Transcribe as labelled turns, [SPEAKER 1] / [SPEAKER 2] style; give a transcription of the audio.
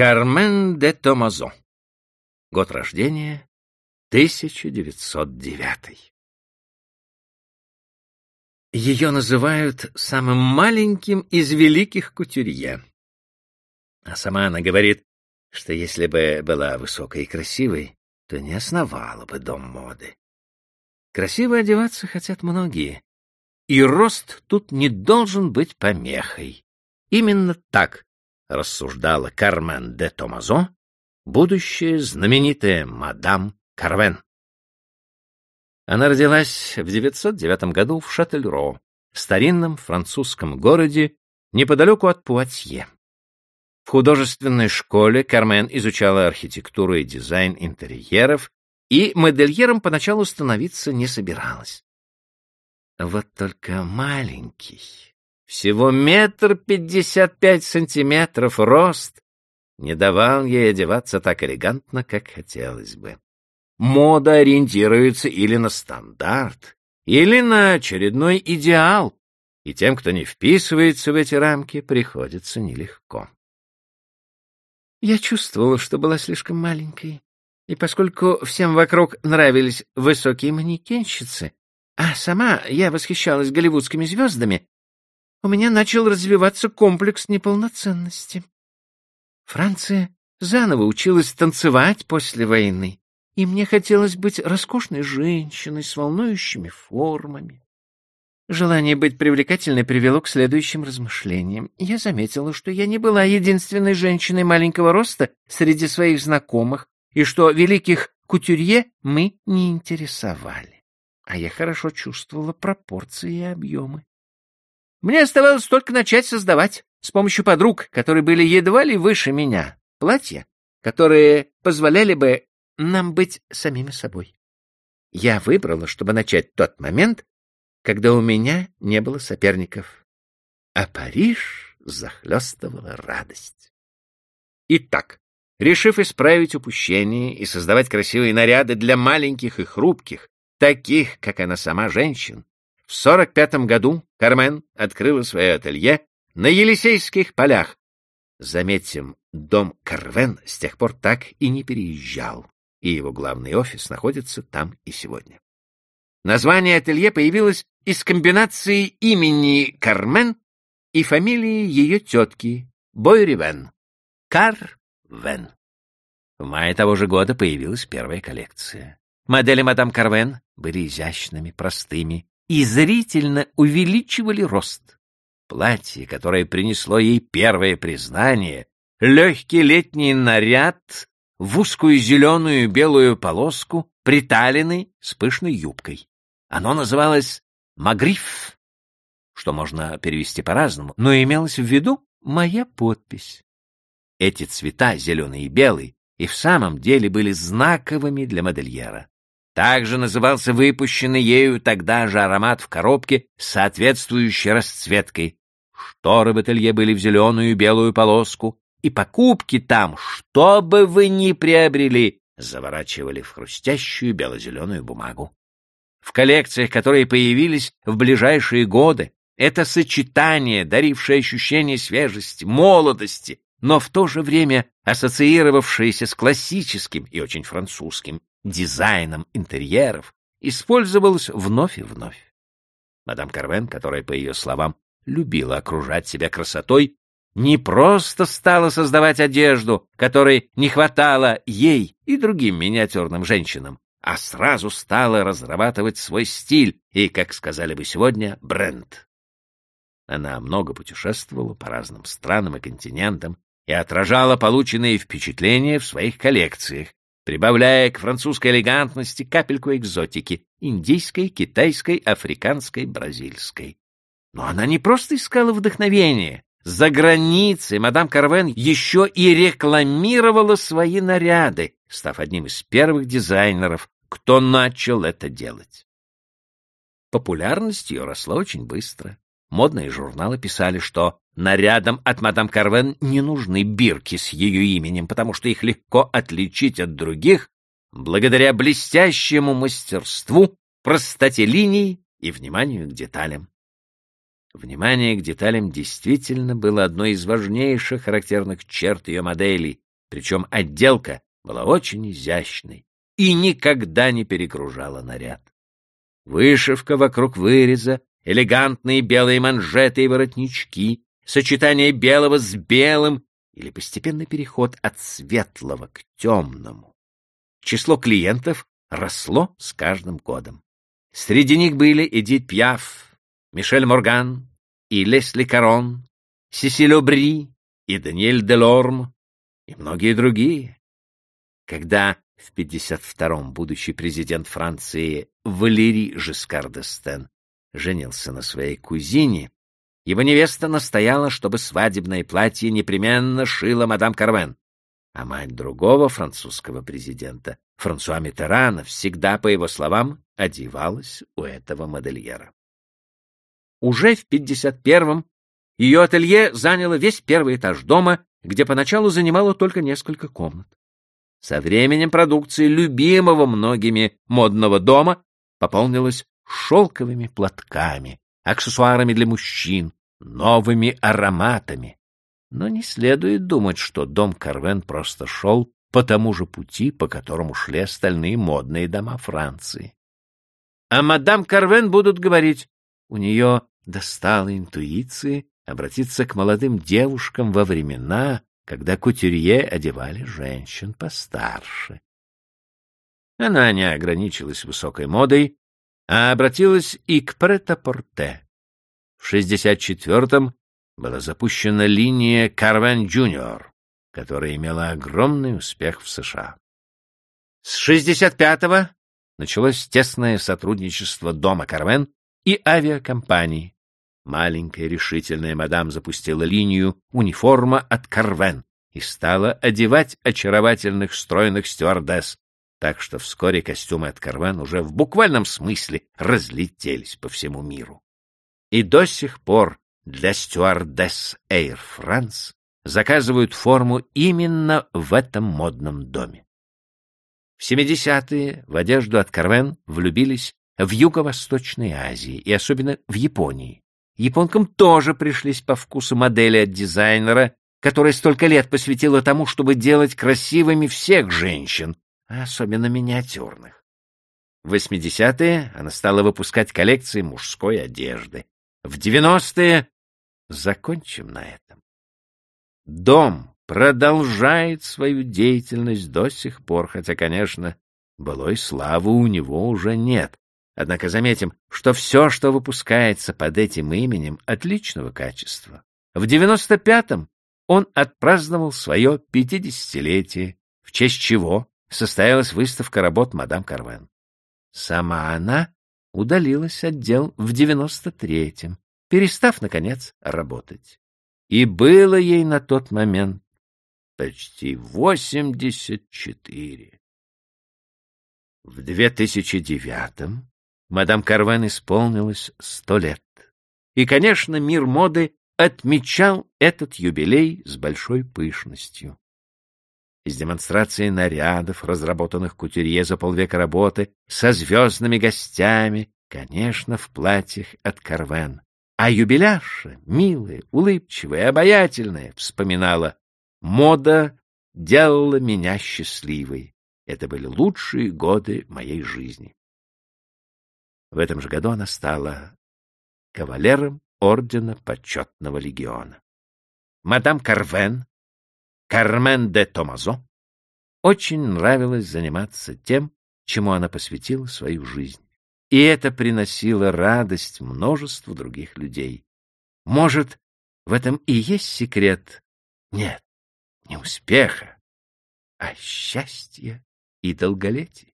[SPEAKER 1] Кармен де Томазо. Год рождения 1909. Ее называют самым маленьким из великих кутюрье. А сама она говорит, что если бы была высокой и красивой, то не основала бы дом моды. Красиво одеваться хотят многие, и рост тут не должен быть помехой. Именно так рассуждала Кармен де Томазо, будущая знаменитая мадам Карвен. Она родилась в 909 году в Шательро, старинном французском городе неподалеку от Пуатье. В художественной школе Кармен изучала архитектуру и дизайн интерьеров, и модельером поначалу становиться не собиралась. Вот только маленький, всего метр пятьдесят пять сантиметров рост, не давал ей одеваться так элегантно, как хотелось бы. Мода ориентируется или на стандарт, или на очередной идеал, и тем, кто не вписывается в эти рамки, приходится нелегко. Я чувствовала, что была слишком маленькой, и поскольку всем вокруг нравились высокие манекенщицы, а сама я восхищалась голливудскими звездами, у меня начал развиваться комплекс неполноценности. Франция заново училась танцевать после войны, и мне хотелось быть роскошной женщиной с волнующими формами. Желание быть привлекательной привело к следующим размышлениям. Я заметила, что я не была единственной женщиной маленького роста среди своих знакомых, и что великих кутюрье мы не интересовали. А я хорошо чувствовала пропорции и объемы. Мне оставалось только начать создавать с помощью подруг, которые были едва ли выше меня, платья, которые позволяли бы нам быть самими собой. Я выбрала, чтобы начать тот момент, когда у меня не было соперников, а Париж захлестывала радость. Итак, решив исправить упущение и создавать красивые наряды для маленьких и хрупких, таких, как она сама, женщин, в сорок пятом году Кармен открыла свое ателье на Елисейских полях. Заметим, дом Карвен с тех пор так и не переезжал, и его главный офис находится там и сегодня. Название ателье появилось из комбинации имени Кармен и фамилии ее тетки Бойривен. Карвен. В мае того же года появилась первая коллекция. Модели мадам Карвен были изящными, простыми и зрительно увеличивали рост. Платье, которое принесло ей первое признание, легкий летний наряд в узкую зеленую белую полоску, приталенный с пышной юбкой. Оно называлось «Магриф», что можно перевести по-разному, но имелось в виду моя подпись. Эти цвета, зеленый и белый, и в самом деле были знаковыми для модельера. Также назывался выпущенный ею тогда же аромат в коробке с соответствующей расцветкой. Шторы в ателье были в зеленую и белую полоску, и покупки там, что бы вы ни приобрели, заворачивали в хрустящую бело-зеленую бумагу в коллекциях, которые появились в ближайшие годы, это сочетание, дарившее ощущение свежести, молодости, но в то же время ассоциировавшееся с классическим и очень французским дизайном интерьеров, использовалось вновь и вновь. Мадам Карвен, которая, по ее словам, любила окружать себя красотой, не просто стала создавать одежду, которой не хватало ей и другим миниатюрным женщинам, а сразу стала разрабатывать свой стиль и, как сказали бы сегодня, бренд. Она много путешествовала по разным странам и континентам и отражала полученные впечатления в своих коллекциях, прибавляя к французской элегантности капельку экзотики — индийской, китайской, африканской, бразильской. Но она не просто искала вдохновение. За границей мадам Карвен еще и рекламировала свои наряды, став одним из первых дизайнеров, кто начал это делать. Популярность ее росла очень быстро. Модные журналы писали, что нарядам от мадам Карвен не нужны бирки с ее именем, потому что их легко отличить от других благодаря блестящему мастерству, простоте линий и вниманию к деталям. Внимание к деталям действительно было одной из важнейших характерных черт ее моделей, причем отделка была очень изящной и никогда не перегружала наряд. Вышивка вокруг выреза, элегантные белые манжеты и воротнички, сочетание белого с белым или постепенный переход от светлого к темному. Число клиентов росло с каждым годом. Среди них были Эдит Пьяф, Мишель Морган и Лесли Карон, Сесиль Обри и Даниэль Делорм и многие другие. Когда в 52-м будущий президент Франции Валерий Жескар д'Эстен женился на своей кузине, его невеста настояла, чтобы свадебное платье непременно шила мадам Карвен, а мать другого французского президента, Франсуа Митерана, всегда, по его словам, одевалась у этого модельера. Уже в 51-м ее ателье заняло весь первый этаж дома, где поначалу занимало только несколько комнат. Со временем продукция любимого многими модного дома пополнилась шелковыми платками, аксессуарами для мужчин, новыми ароматами. Но не следует думать, что дом Карвен просто шел по тому же пути, по которому шли остальные модные дома Франции. А мадам Карвен будут говорить, у нее достала интуиции обратиться к молодым девушкам во времена, когда кутюрье одевали женщин постарше. Она не ограничилась высокой модой, а обратилась и к прет-а-порте. В 64-м была запущена линия Carven Junior, которая имела огромный успех в США. С 65-го началось тесное сотрудничество Дома Карвен и авиакомпаний. Маленькая решительная мадам запустила линию униформа от Карвен и стала одевать очаровательных стройных стюардесс, так что вскоре костюмы от Карвен уже в буквальном смысле разлетелись по всему миру. И до сих пор для стюардесс Air France заказывают форму именно в этом модном доме. В 70-е в одежду от Карвен влюбились в Юго-Восточной Азии и особенно в Японии. Японкам тоже пришлись по вкусу модели от дизайнера, которая столько лет посвятила тому, чтобы делать красивыми всех женщин, особенно миниатюрных. В 80-е она стала выпускать коллекции мужской одежды. В 90-е закончим на этом. Дом продолжает свою деятельность до сих пор, хотя, конечно, былой славы у него уже нет. Однако заметим, что все, что выпускается под этим именем, отличного качества. В 95-м он отпраздновал свое пятидесятилетие, в честь чего состоялась выставка работ мадам Карвен. Сама она удалилась от дел в девяносто третьем, перестав, наконец, работать. И было ей на тот момент почти восемьдесят четыре. В две тысячи девятом мадам Карвен исполнилось сто лет. И, конечно, мир моды отмечал этот юбилей с большой пышностью из демонстрации нарядов, разработанных кутюрье за полвека работы, со звездными гостями, конечно, в платьях от Карвен. А юбилярша, милая, улыбчивая, обаятельная, вспоминала, мода делала меня счастливой. Это были лучшие годы моей жизни. В этом же году она стала кавалером ордена почетного легиона. Мадам Карвен Кармен де Томазо очень нравилось заниматься тем, чему она посвятила свою жизнь. И это приносило радость множеству других людей. Может, в этом и есть секрет? Нет, не успеха, а счастья и долголетия.